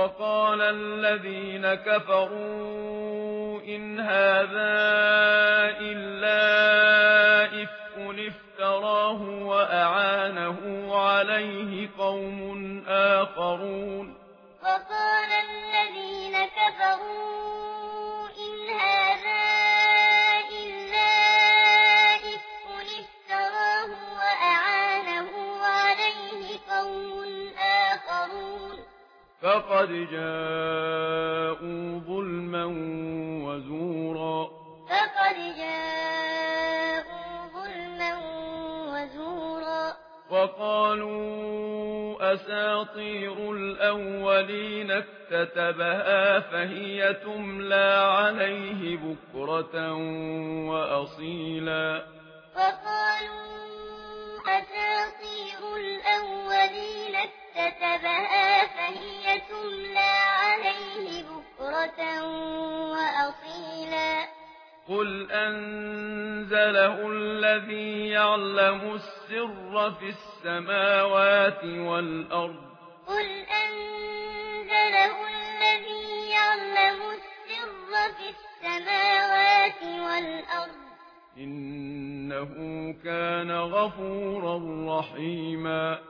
وقال الذين كفروا إن هذا إلا إفق افتراه وأعانه عليه قوم آخرون. وقال الذين كفروا فقد جاءوا ظلما وزورا. فقد جاءوا ظلما وزورا. وقالوا أساطير الأولين اكتتبها فهي تملى عليه بكرة وأصيلا. وقالوا أساطير الأولين اكتتبها وهي تملى عليه بكرة وأصيلا قل أنزله الذي يعلم السر في السماوات والأرض قل أنزله الذي يعلم السر في السماوات والأرض إنه كان غفورا رحيما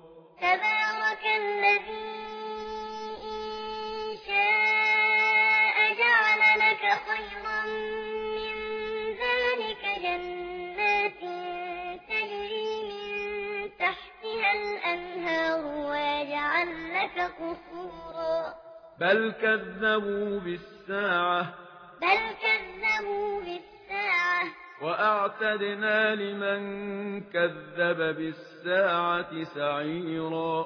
بل كذبوا بالساعة بل كذبوا بالساعة وأعتدنا لمن كذب بالساعة سعيرا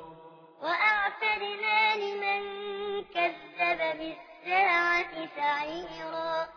وأعتدنا لمن كذب بالساعة سعيرا